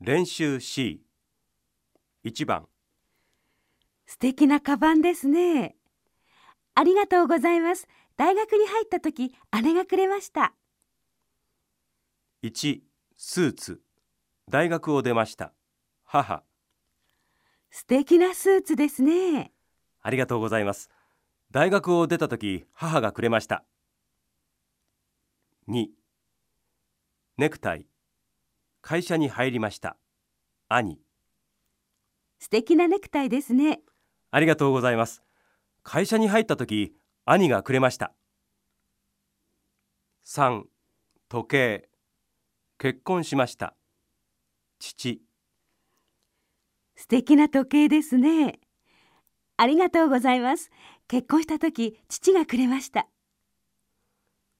練習 C 1番素敵なカバンですね。ありがとうございます。大学に入った時、姉がくれました。1スーツ大学を出ました母素敵なスーツですね。ありがとうございます大学を出た時母がくれました2ネクタイ会社に入りました兄素敵なネクタイですね。ありがとうございます会社に入った時兄がくれました3時計結婚しました父素敵な時計ですね。ありがとうございます。結婚した時、父がくれました。